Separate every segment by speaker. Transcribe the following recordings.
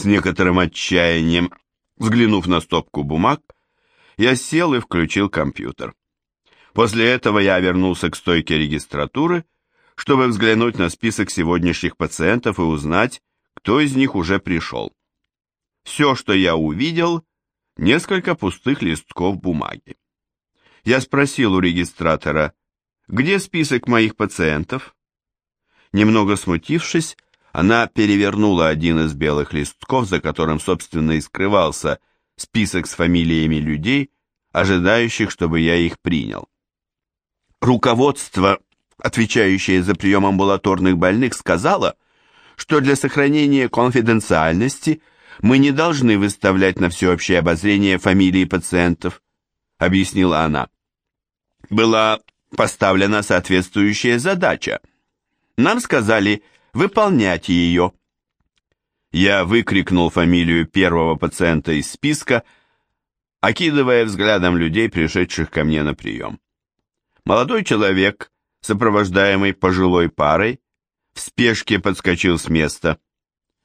Speaker 1: С некоторым отчаянием, взглянув на стопку бумаг, я сел и включил компьютер. После этого я вернулся к стойке регистратуры, чтобы взглянуть на список сегодняшних пациентов и узнать, кто из них уже пришел. Все, что я увидел, несколько пустых листков бумаги. Я спросил у регистратора, где список моих пациентов? Немного смутившись, она перевернула один из белых листков, за которым, собственно, и скрывался список с фамилиями людей, ожидающих, чтобы я их принял. Руководство, отвечающее за прием амбулаторных больных, сказало, что для сохранения конфиденциальности мы не должны выставлять на всеобщее обозрение фамилии пациентов, объяснила она. Была поставлена соответствующая задача. Нам сказали выполнять ее. Я выкрикнул фамилию первого пациента из списка, окидывая взглядом людей, пришедших ко мне на прием. Молодой человек, сопровождаемый пожилой парой, в спешке подскочил с места.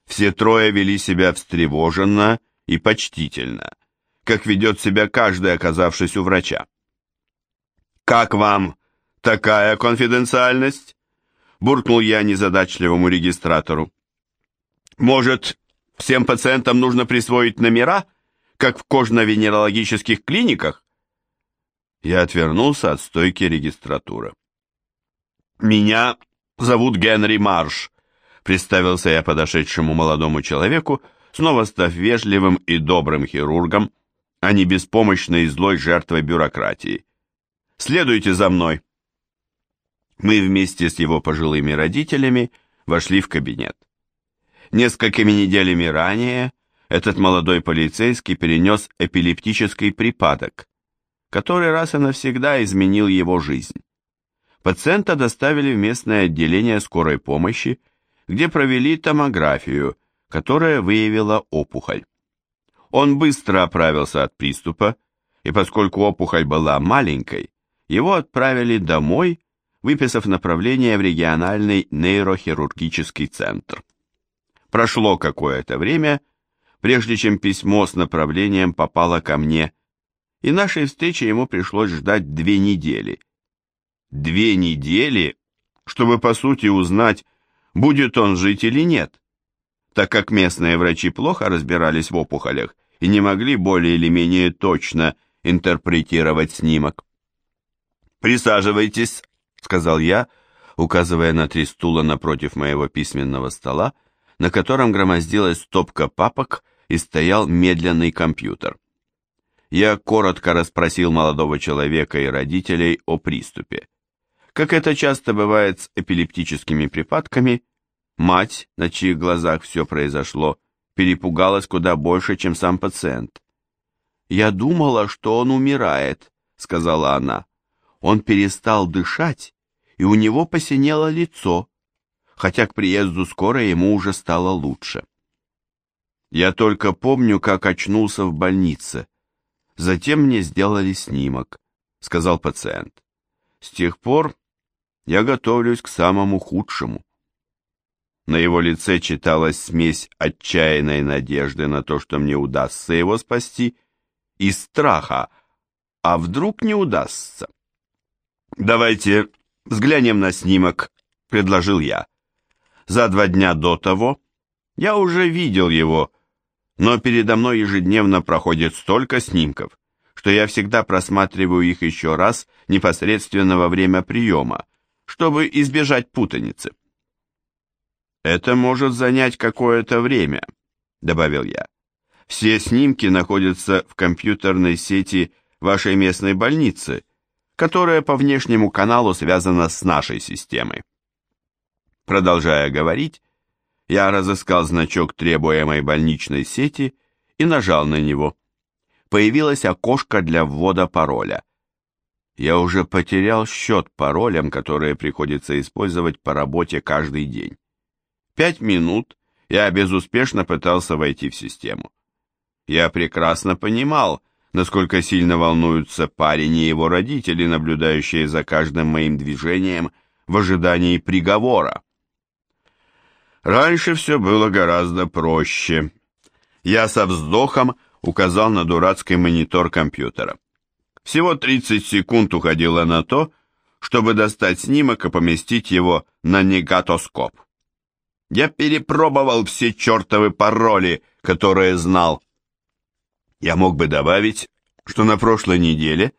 Speaker 1: Все трое вели себя встревоженно и почтительно, как ведет себя каждый, оказавшись у врача. «Как вам такая конфиденциальность?» — буркнул я незадачливому регистратору. «Может, всем пациентам нужно присвоить номера, как в кожно-венерологических клиниках?» Я отвернулся от стойки регистратуры. «Меня зовут Генри Марш», — представился я подошедшему молодому человеку, снова став вежливым и добрым хирургом, а не беспомощной и злой жертвой бюрократии. «Следуйте за мной». Мы вместе с его пожилыми родителями вошли в кабинет. Несколькими неделями ранее этот молодой полицейский перенес эпилептический припадок, который раз и навсегда изменил его жизнь. Пациента доставили в местное отделение скорой помощи, где провели томографию, которая выявила опухоль. Он быстро оправился от приступа, и поскольку опухоль была маленькой, его отправили домой, выписав направление в региональный нейрохирургический центр. Прошло какое-то время, прежде чем письмо с направлением попало ко мне, и нашей встречи ему пришлось ждать две недели – две недели, чтобы по сути узнать, будет он жить или нет, так как местные врачи плохо разбирались в опухолях и не могли более или менее точно интерпретировать снимок. «Присаживайтесь», — сказал я, указывая на три стула напротив моего письменного стола, на котором громоздилась стопка папок и стоял медленный компьютер. Я коротко расспросил молодого человека и родителей о приступе. Как это часто бывает с эпилептическими припадками, мать, на чьих глазах все произошло, перепугалась куда больше, чем сам пациент. «Я думала, что он умирает», — сказала она. «Он перестал дышать, и у него посинело лицо, хотя к приезду скорой ему уже стало лучше». Я только помню, как очнулся в больнице. Затем мне сделали снимок, сказал пациент. С тех пор я готовлюсь к самому худшему. На его лице читалась смесь отчаянной надежды на то, что мне удастся его спасти, и страха, а вдруг не удастся. «Давайте взглянем на снимок», — предложил я. За два дня до того я уже видел его, но передо мной ежедневно проходит столько снимков, что я всегда просматриваю их еще раз непосредственно во время приема, чтобы избежать путаницы. «Это может занять какое-то время», — добавил я. «Все снимки находятся в компьютерной сети вашей местной больницы, которая по внешнему каналу связана с нашей системой». Продолжая говорить, я разыскал значок требуемой больничной сети и нажал на него. Появилось окошко для ввода пароля. Я уже потерял счет паролям, которые приходится использовать по работе каждый день. Пять минут я безуспешно пытался войти в систему. Я прекрасно понимал, насколько сильно волнуются парень и его родители, наблюдающие за каждым моим движением в ожидании приговора. Раньше все было гораздо проще, Я со вздохом указал на дурацкий монитор компьютера. Всего 30 секунд уходило на то, чтобы достать снимок и поместить его на негатоскоп. Я перепробовал все чертовы пароли, которые знал. Я мог бы добавить, что на прошлой неделе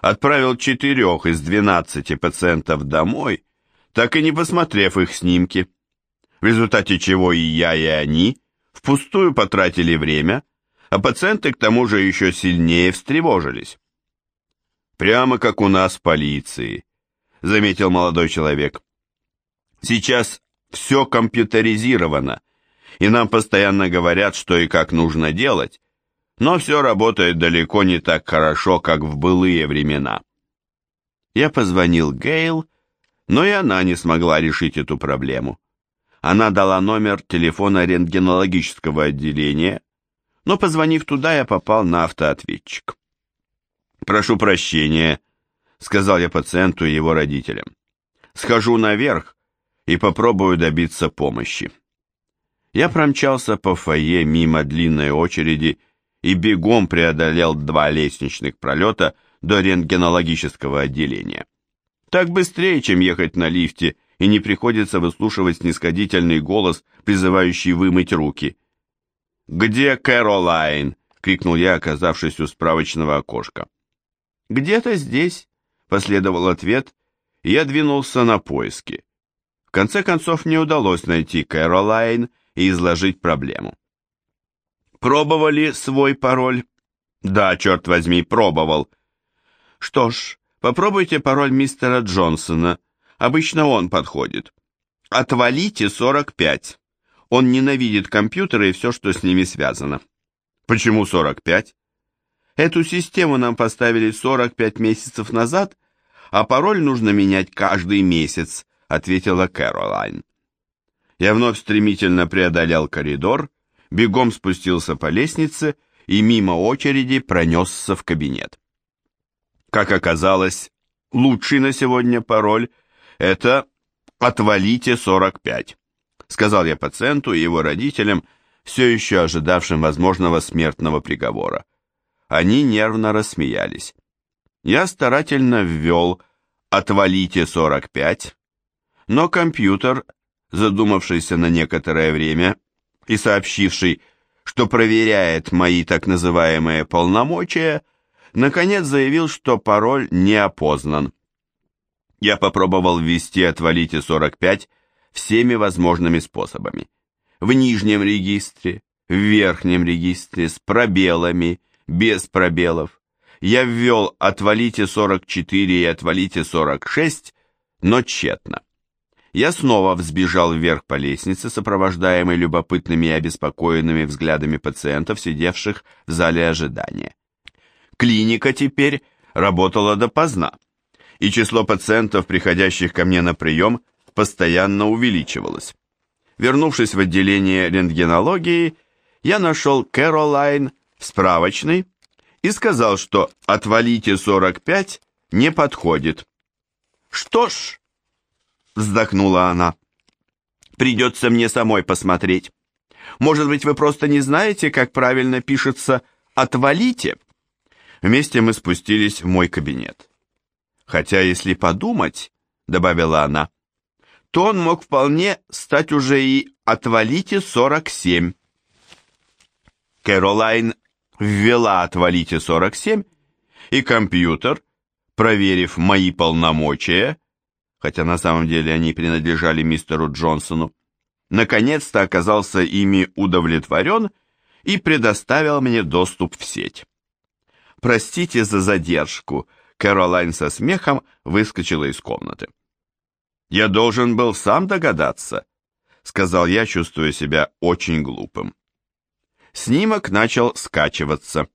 Speaker 1: отправил четырех из двенадцати пациентов домой, так и не посмотрев их снимки, в результате чего и я, и они впустую потратили время, а пациенты к тому же еще сильнее встревожились. Прямо как у нас в полиции, заметил молодой человек. Сейчас все компьютеризировано, и нам постоянно говорят, что и как нужно делать, но все работает далеко не так хорошо, как в былые времена. Я позвонил Гейл, но и она не смогла решить эту проблему. Она дала номер телефона рентгенологического отделения, но, позвонив туда, я попал на автоответчик. «Прошу прощения», — сказал я пациенту и его родителям. «Схожу наверх и попробую добиться помощи». Я промчался по фойе мимо длинной очереди и бегом преодолел два лестничных пролета до рентгенологического отделения. Так быстрее, чем ехать на лифте, и не приходится выслушивать снисходительный голос, призывающий вымыть руки. «Где Кэролайн?» — крикнул я, оказавшись у справочного окошка. «Где-то здесь», — последовал ответ, и я двинулся на поиски. В конце концов мне удалось найти Кэролайн и изложить проблему. «Пробовали свой пароль?» «Да, черт возьми, пробовал». «Что ж, попробуйте пароль мистера Джонсона. Обычно он подходит. Отвалите 45. Он ненавидит компьютеры и все, что с ними связано». «Почему 45?» Эту систему нам поставили 45 месяцев назад, а пароль нужно менять каждый месяц, ответила Кэролайн. Я вновь стремительно преодолел коридор, бегом спустился по лестнице и мимо очереди пронесся в кабинет. Как оказалось, лучший на сегодня пароль – это «отвалите 45», сказал я пациенту и его родителям, все еще ожидавшим возможного смертного приговора. Они нервно рассмеялись. Я старательно ввел «отвалите 45», но компьютер, задумавшийся на некоторое время и сообщивший, что проверяет мои так называемые полномочия, наконец заявил, что пароль не опознан. Я попробовал ввести «отвалите 45» всеми возможными способами. В нижнем регистре, в верхнем регистре, с пробелами – без пробелов. Я ввел «отвалите 44» и «отвалите 46», но тщетно. Я снова взбежал вверх по лестнице, сопровождаемый любопытными и обеспокоенными взглядами пациентов, сидевших в зале ожидания. Клиника теперь работала допоздна, и число пациентов, приходящих ко мне на прием, постоянно увеличивалось. Вернувшись в отделение рентгенологии, я нашел Кэролайн справочный и сказал, что «отвалите 45» не подходит. «Что ж», — вздохнула она, — «придется мне самой посмотреть. Может быть, вы просто не знаете, как правильно пишется «отвалите»?» Вместе мы спустились в мой кабинет. «Хотя, если подумать», — добавила она, — то он мог вполне стать уже и «отвалите 47». Кэролайн ввела «отвалите 47», и компьютер, проверив мои полномочия, хотя на самом деле они принадлежали мистеру Джонсону, наконец-то оказался ими удовлетворен и предоставил мне доступ в сеть. «Простите за задержку», Кэролайн со смехом выскочила из комнаты. «Я должен был сам догадаться», — сказал я, чувствуя себя очень глупым. Снимок начал скачиваться.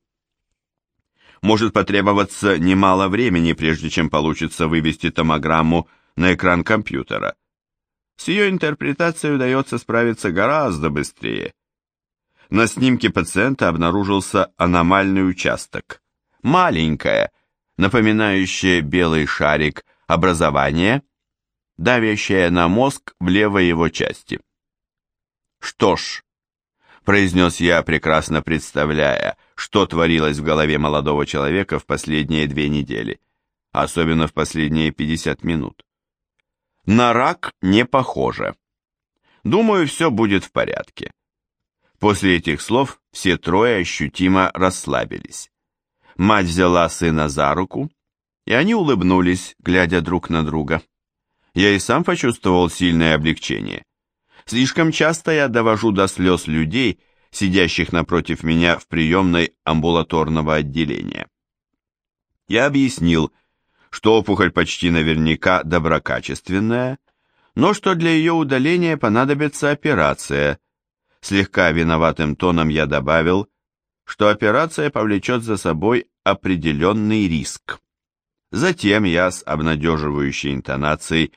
Speaker 1: Может потребоваться немало времени, прежде чем получится вывести томограмму на экран компьютера. С ее интерпретацией удается справиться гораздо быстрее. На снимке пациента обнаружился аномальный участок. Маленькое, напоминающее белый шарик образование, давящее на мозг в левой его части. Что ж, произнес я, прекрасно представляя, что творилось в голове молодого человека в последние две недели, особенно в последние 50 минут. На рак не похоже. Думаю, все будет в порядке. После этих слов все трое ощутимо расслабились. Мать взяла сына за руку, и они улыбнулись, глядя друг на друга. Я и сам почувствовал сильное облегчение. Слишком часто я довожу до слез людей, сидящих напротив меня в приемной амбулаторного отделения. Я объяснил, что опухоль почти наверняка доброкачественная, но что для ее удаления понадобится операция. Слегка виноватым тоном я добавил, что операция повлечет за собой определенный риск. Затем я с обнадеживающей интонацией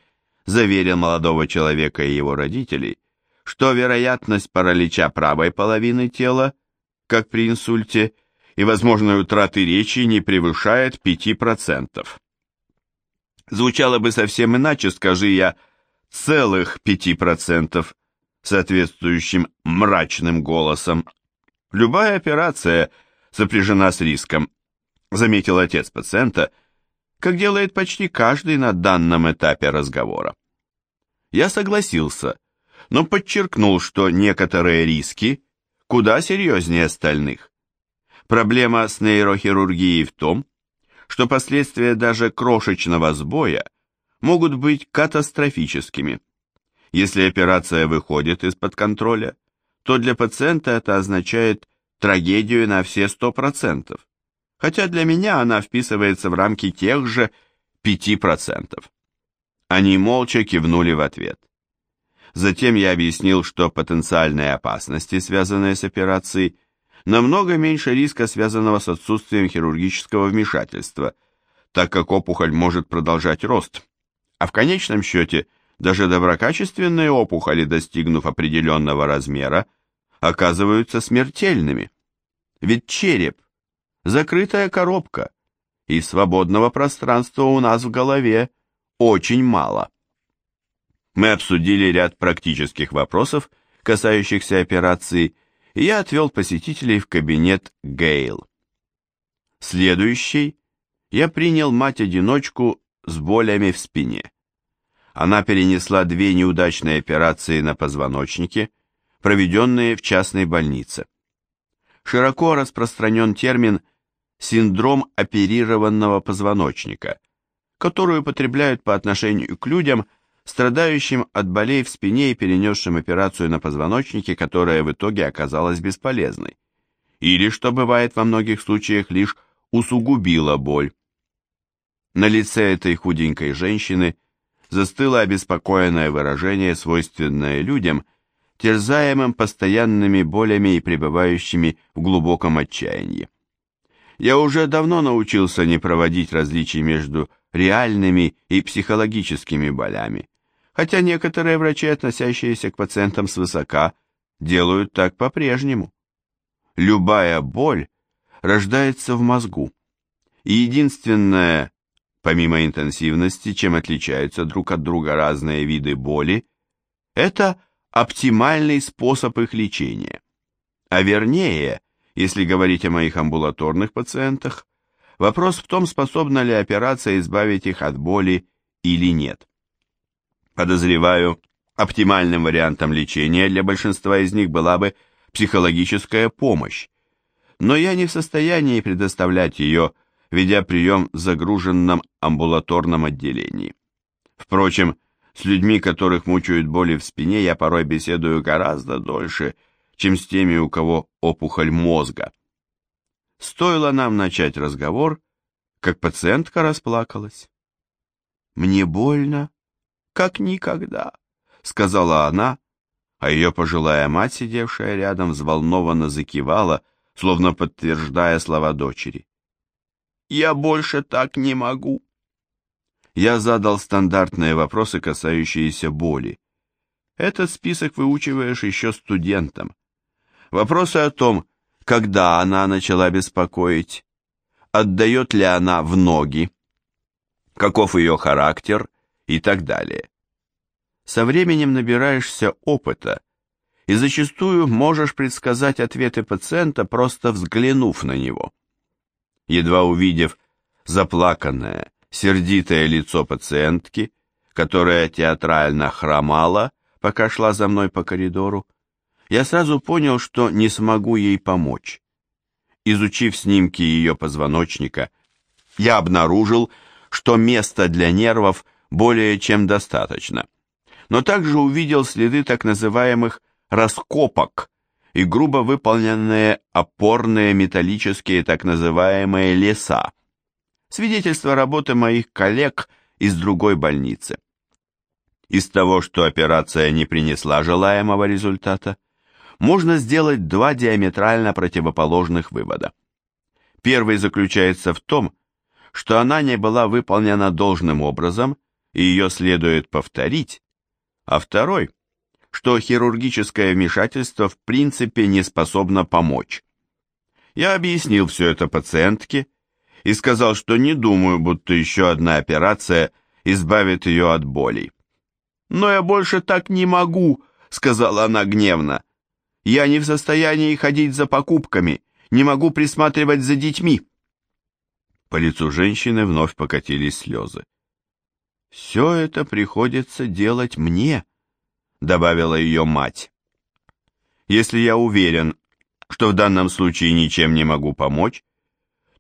Speaker 1: заверил молодого человека и его родителей, что вероятность паралича правой половины тела, как при инсульте, и возможной утраты речи не превышает 5%. Звучало бы совсем иначе, скажи я, целых 5%, соответствующим мрачным голосом. Любая операция сопряжена с риском, заметил отец пациента, как делает почти каждый на данном этапе разговора. Я согласился, но подчеркнул, что некоторые риски куда серьезнее остальных. Проблема с нейрохирургией в том, что последствия даже крошечного сбоя могут быть катастрофическими. Если операция выходит из-под контроля, то для пациента это означает трагедию на все 100%, хотя для меня она вписывается в рамки тех же 5%. Они молча кивнули в ответ. Затем я объяснил, что потенциальные опасности, связанные с операцией, намного меньше риска, связанного с отсутствием хирургического вмешательства, так как опухоль может продолжать рост. А в конечном счете, даже доброкачественные опухоли, достигнув определенного размера, оказываются смертельными. Ведь череп – закрытая коробка, и свободного пространства у нас в голове очень мало. Мы обсудили ряд практических вопросов, касающихся операции, и я отвел посетителей в кабинет Гейл. Следующий я принял мать-одиночку с болями в спине. Она перенесла две неудачные операции на позвоночнике, проведенные в частной больнице. Широко распространен термин «синдром оперированного позвоночника», который употребляют по отношению к людям – страдающим от болей в спине и перенесшим операцию на позвоночнике, которая в итоге оказалась бесполезной. Или, что бывает во многих случаях, лишь усугубила боль. На лице этой худенькой женщины застыло обеспокоенное выражение, свойственное людям, терзаемым постоянными болями и пребывающими в глубоком отчаянии. Я уже давно научился не проводить различий между реальными и психологическими болями, хотя некоторые врачи, относящиеся к пациентам свысока, делают так по-прежнему. Любая боль рождается в мозгу, и единственное, помимо интенсивности, чем отличаются друг от друга разные виды боли, это оптимальный способ их лечения. А вернее, если говорить о моих амбулаторных пациентах, вопрос в том, способна ли операция избавить их от боли или нет. Подозреваю, оптимальным вариантом лечения для большинства из них была бы психологическая помощь, но я не в состоянии предоставлять ее, ведя прием в загруженном амбулаторном отделении. Впрочем, с людьми, которых мучают боли в спине, я порой беседую гораздо дольше, чем с теми, у кого опухоль мозга. Стоило нам начать разговор, как пациентка расплакалась. «Мне больно, как никогда», — сказала она, а ее пожилая мать, сидевшая рядом, взволнованно закивала, словно подтверждая слова дочери. «Я больше так не могу». Я задал стандартные вопросы, касающиеся боли. Этот список выучиваешь еще студентам. Вопросы о том, когда она начала беспокоить, отдает ли она в ноги, каков ее характер и так далее. Со временем набираешься опыта и зачастую можешь предсказать ответы пациента, просто взглянув на него. Едва увидев заплаканное, сердитое лицо пациентки, которая театрально хромала, пока шла за мной по коридору, я сразу понял, что не смогу ей помочь. Изучив снимки ее позвоночника, я обнаружил, что места для нервов более чем достаточно, но также увидел следы так называемых раскопок и грубо выполненные опорные металлические так называемые леса, свидетельство работы моих коллег из другой больницы. Из того, что операция не принесла желаемого результата, можно сделать два диаметрально противоположных вывода. Первый заключается в том, что она не была выполнена должным образом, и ее следует повторить, а второй, что хирургическое вмешательство в принципе не способно помочь. Я объяснил все это пациентке и сказал, что не думаю, будто еще одна операция избавит ее от болей. «Но я больше так не могу», — сказала она гневно. «Я не в состоянии ходить за покупками, не могу присматривать за детьми». По лицу женщины вновь покатились слезы. «Все это приходится делать мне», — добавила ее мать. «Если я уверен, что в данном случае ничем не могу помочь,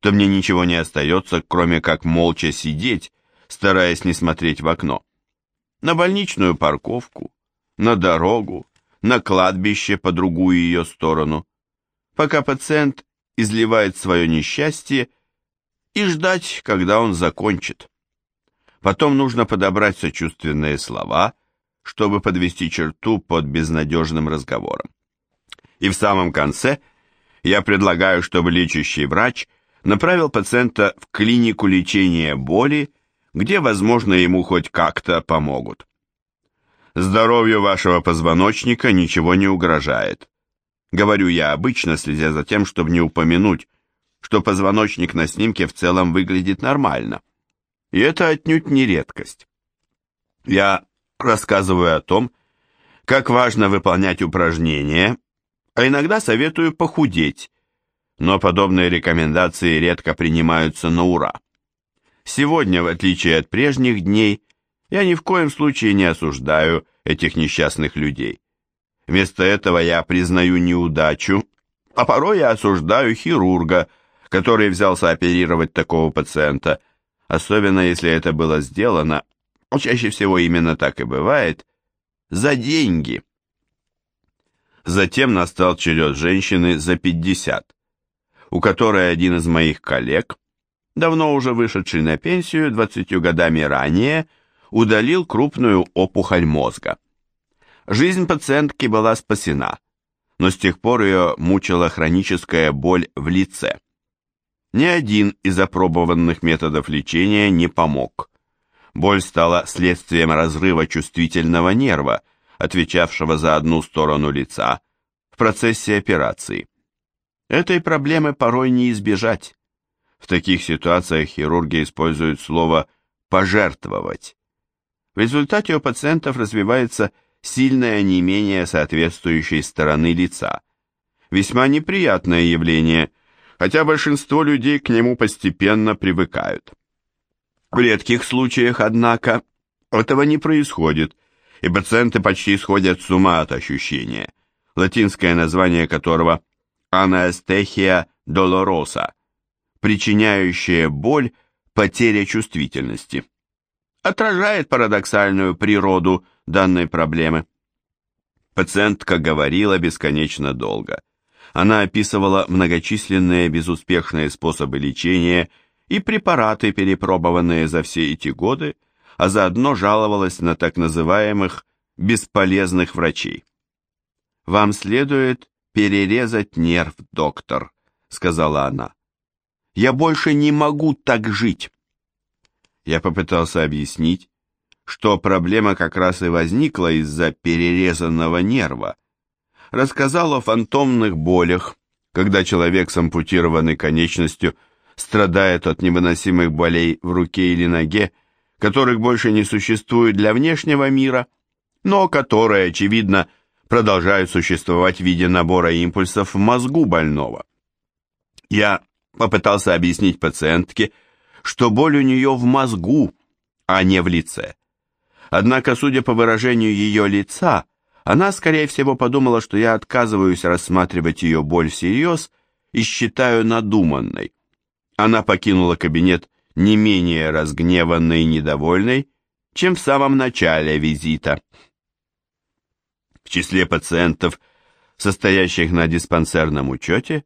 Speaker 1: то мне ничего не остается, кроме как молча сидеть, стараясь не смотреть в окно на больничную парковку, на дорогу, на кладбище по другую ее сторону, пока пациент изливает свое несчастье и ждать, когда он закончит. Потом нужно подобрать сочувственные слова, чтобы подвести черту под безнадежным разговором. И в самом конце я предлагаю, чтобы лечащий врач направил пациента в клинику лечения боли где, возможно, ему хоть как-то помогут. Здоровью вашего позвоночника ничего не угрожает. Говорю я обычно, следя за тем, чтобы не упомянуть, что позвоночник на снимке в целом выглядит нормально. И это отнюдь не редкость. Я рассказываю о том, как важно выполнять упражнения, а иногда советую похудеть, но подобные рекомендации редко принимаются на ура. Сегодня, в отличие от прежних дней, я ни в коем случае не осуждаю этих несчастных людей. Вместо этого я признаю неудачу, а порой я осуждаю хирурга, который взялся оперировать такого пациента, особенно если это было сделано, чаще всего именно так и бывает, за деньги. Затем настал черед женщины за 50, у которой один из моих коллег, давно уже вышедший на пенсию 20 годами ранее, удалил крупную опухоль мозга. Жизнь пациентки была спасена, но с тех пор ее мучила хроническая боль в лице. Ни один из опробованных методов лечения не помог. Боль стала следствием разрыва чувствительного нерва, отвечавшего за одну сторону лица, в процессе операции. Этой проблемы порой не избежать. В таких ситуациях хирурги используют слово «пожертвовать». В результате у пациентов развивается сильное онемение соответствующей стороны лица. Весьма неприятное явление, хотя большинство людей к нему постепенно привыкают. В редких случаях, однако, этого не происходит, и пациенты почти сходят с ума от ощущения, латинское название которого «анестехия долороса», причиняющая боль, потеря чувствительности. Отражает парадоксальную природу данной проблемы. Пациентка говорила бесконечно долго. Она описывала многочисленные безуспешные способы лечения и препараты, перепробованные за все эти годы, а заодно жаловалась на так называемых бесполезных врачей. «Вам следует перерезать нерв, доктор», — сказала она. Я больше не могу так жить. Я попытался объяснить, что проблема как раз и возникла из-за перерезанного нерва. Рассказал о фантомных болях, когда человек с ампутированной конечностью страдает от невыносимых болей в руке или ноге, которых больше не существует для внешнего мира, но которые, очевидно, продолжают существовать в виде набора импульсов в мозгу больного. Я попытался объяснить пациентке, что боль у нее в мозгу, а не в лице. Однако, судя по выражению ее лица, она, скорее всего, подумала, что я отказываюсь рассматривать ее боль всерьез и считаю надуманной. Она покинула кабинет не менее разгневанной и недовольной, чем в самом начале визита. В числе пациентов, состоящих на диспансерном учете,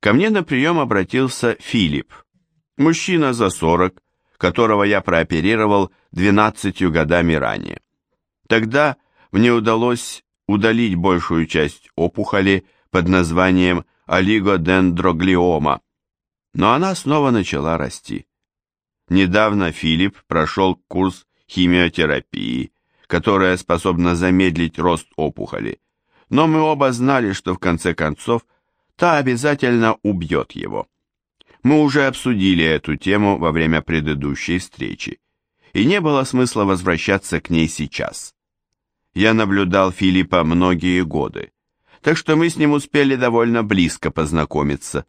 Speaker 1: ко мне на прием обратился Филипп, мужчина за 40, которого я прооперировал 12 годами ранее. Тогда мне удалось удалить большую часть опухоли под названием олигодендроглиома, но она снова начала расти. Недавно Филипп прошел курс химиотерапии, которая способна замедлить рост опухоли, но мы оба знали, что в конце концов та обязательно убьет его. Мы уже обсудили эту тему во время предыдущей встречи, и не было смысла возвращаться к ней сейчас. Я наблюдал Филиппа многие годы, так что мы с ним успели довольно близко познакомиться.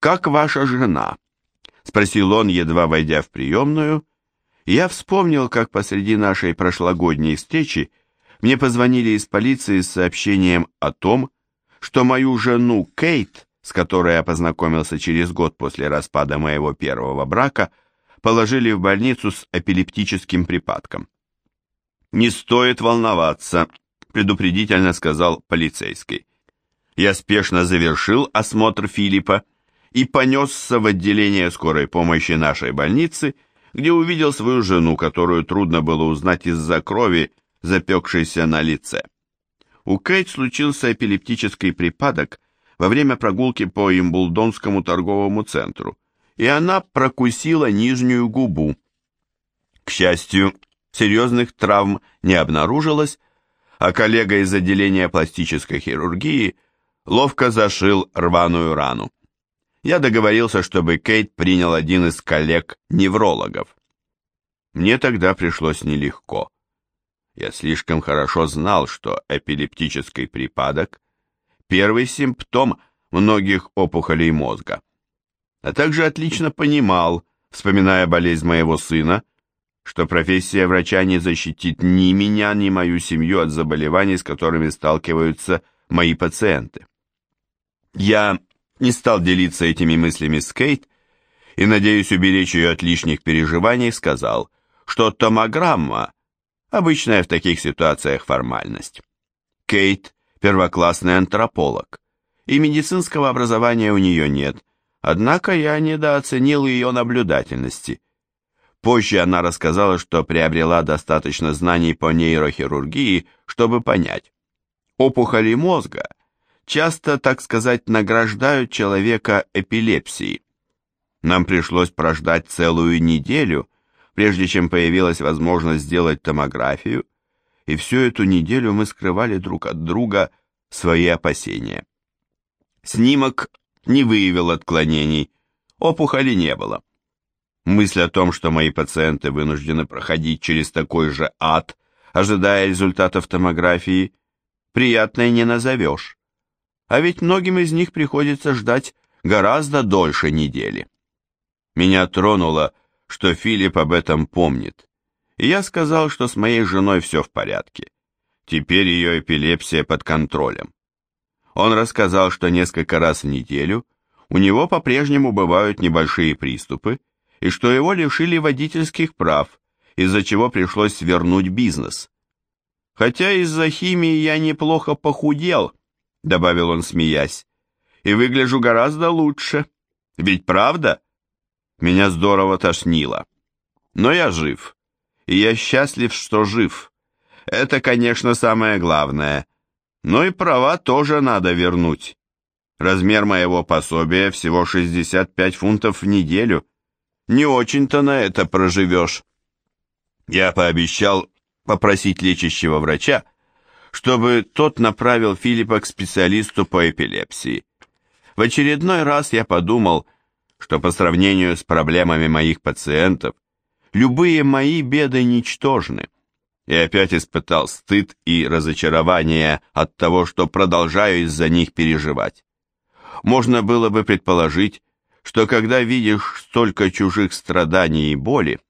Speaker 1: «Как ваша жена?» — спросил он, едва войдя в приемную. Я вспомнил, как посреди нашей прошлогодней встречи мне позвонили из полиции с сообщением о том, что мою жену Кейт, с которой я познакомился через год после распада моего первого брака, положили в больницу с эпилептическим припадком. «Не стоит волноваться», — предупредительно сказал полицейский. Я спешно завершил осмотр Филиппа и понесся в отделение скорой помощи нашей больницы, где увидел свою жену, которую трудно было узнать из-за крови, запекшейся на лице. У Кейт случился эпилептический припадок во время прогулки по Имбулдонскому торговому центру, и она прокусила нижнюю губу. К счастью, серьезных травм не обнаружилось, а коллега из отделения пластической хирургии ловко зашил рваную рану. Я договорился, чтобы Кейт принял один из коллег-неврологов. Мне тогда пришлось нелегко. Я слишком хорошо знал, что эпилептический припадок – первый симптом многих опухолей мозга, а также отлично понимал, вспоминая болезнь моего сына, что профессия врача не защитит ни меня, ни мою семью от заболеваний, с которыми сталкиваются мои пациенты. Я не стал делиться этими мыслями с Кейт и, надеюсь уберечь ее от лишних переживаний, сказал, что томограмма – обычная в таких ситуациях формальность. Кейт – первоклассный антрополог, и медицинского образования у нее нет, однако я недооценил ее наблюдательности – Позже она рассказала, что приобрела достаточно знаний по нейрохирургии, чтобы понять. Опухоли мозга часто, так сказать, награждают человека эпилепсией. Нам пришлось прождать целую неделю, прежде чем появилась возможность сделать томографию, и всю эту неделю мы скрывали друг от друга свои опасения. Снимок не выявил отклонений, опухоли не было. Мысль о том, что мои пациенты вынуждены проходить через такой же ад, ожидая результатов томографии, приятной не назовешь. А ведь многим из них приходится ждать гораздо дольше недели. Меня тронуло, что Филипп об этом помнит. И я сказал, что с моей женой все в порядке. Теперь ее эпилепсия под контролем. Он рассказал, что несколько раз в неделю у него по-прежнему бывают небольшие приступы, и что его лишили водительских прав, из-за чего пришлось свернуть бизнес. «Хотя из-за химии я неплохо похудел», — добавил он, смеясь, «и выгляжу гораздо лучше. Ведь правда?» Меня здорово тошнило. Но я жив, и я счастлив, что жив. Это, конечно, самое главное. Но и права тоже надо вернуть. Размер моего пособия всего 65 фунтов в неделю не очень-то на это проживешь. Я пообещал попросить лечащего врача, чтобы тот направил Филиппа к специалисту по эпилепсии. В очередной раз я подумал, что по сравнению с проблемами моих пациентов, любые мои беды ничтожны. и опять испытал стыд и разочарование от того, что продолжаю из-за них переживать. Можно было бы предположить, что когда видишь столько чужих страданий и боли,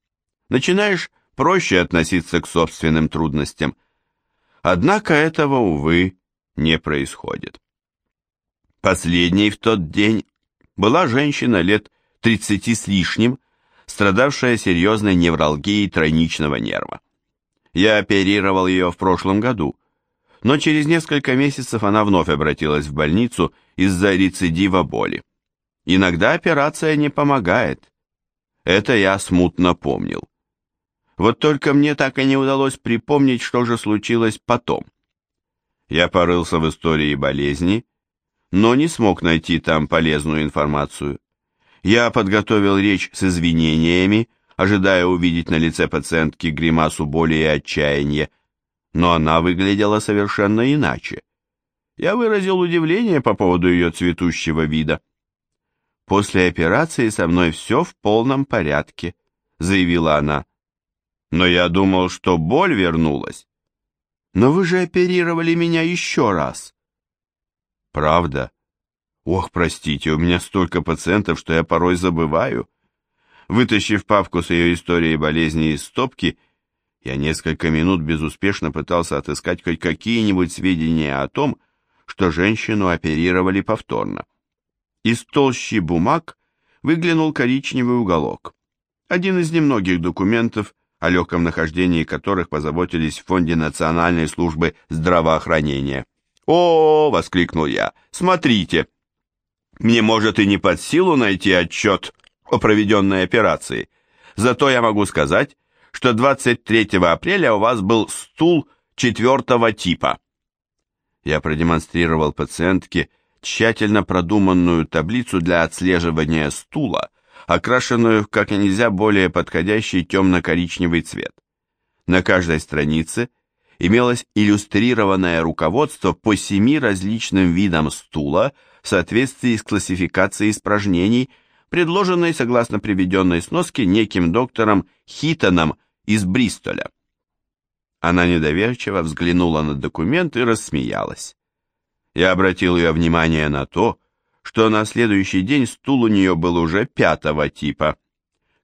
Speaker 1: начинаешь проще относиться к собственным трудностям. Однако этого, увы, не происходит. Последней в тот день была женщина лет 30 с лишним, страдавшая серьезной невралгией тройничного нерва. Я оперировал ее в прошлом году, но через несколько месяцев она вновь обратилась в больницу из-за рецидива боли. Иногда операция не помогает. Это я смутно помнил. Вот только мне так и не удалось припомнить, что же случилось потом. Я порылся в истории болезни, но не смог найти там полезную информацию. Я подготовил речь с извинениями, ожидая увидеть на лице пациентки гримасу боли и отчаяния, но она выглядела совершенно иначе. Я выразил удивление по поводу ее цветущего вида. «После операции со мной все в полном порядке», — заявила она. «Но я думал, что боль вернулась». «Но вы же оперировали меня еще раз». «Правда?» Ох, простите, у меня столько пациентов, что я порой забываю. Вытащив папку с ее историей болезни из стопки, я несколько минут безуспешно пытался отыскать хоть какие-нибудь сведения о том, что женщину оперировали повторно. Из толщи бумаг выглянул коричневый уголок. Один из немногих документов, о легком нахождении которых позаботились в Фонде национальной службы здравоохранения. «О!» — воскликнул я. «Смотрите!» Мне, может, и не под силу найти отчет о проведенной операции, зато я могу сказать, что 23 апреля у вас был стул четвертого типа. Я продемонстрировал пациентке тщательно продуманную таблицу для отслеживания стула, окрашенную в как нельзя более подходящий темно-коричневый цвет. На каждой странице имелось иллюстрированное руководство по семи различным видам стула, в соответствии с классификацией испражнений, предложенной согласно приведенной сноске неким доктором Хитоном из Бристоля. Она недоверчиво взглянула на документ и рассмеялась. Я обратил ее внимание на то, что на следующий день стул у нее был уже пятого типа.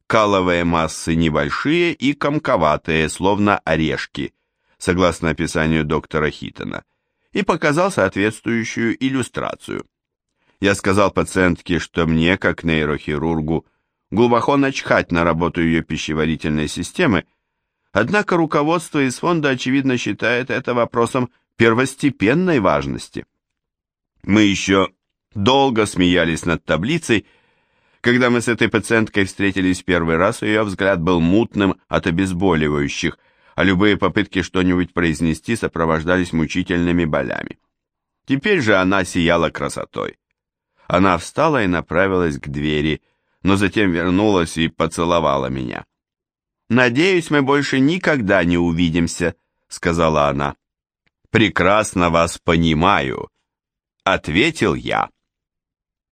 Speaker 1: Каловые массы небольшие и комковатые, словно орешки, согласно описанию доктора Хитона, и показал соответствующую иллюстрацию. Я сказал пациентке, что мне, как нейрохирургу, глубоко начхать на работу ее пищеварительной системы, однако руководство из фонда, очевидно, считает это вопросом первостепенной важности. Мы еще долго смеялись над таблицей, когда мы с этой пациенткой встретились в первый раз, ее взгляд был мутным от обезболивающих, а любые попытки что-нибудь произнести сопровождались мучительными болями. Теперь же она сияла красотой. Она встала и направилась к двери, но затем вернулась и поцеловала меня. «Надеюсь, мы больше никогда не увидимся», — сказала она. «Прекрасно вас понимаю», — ответил я.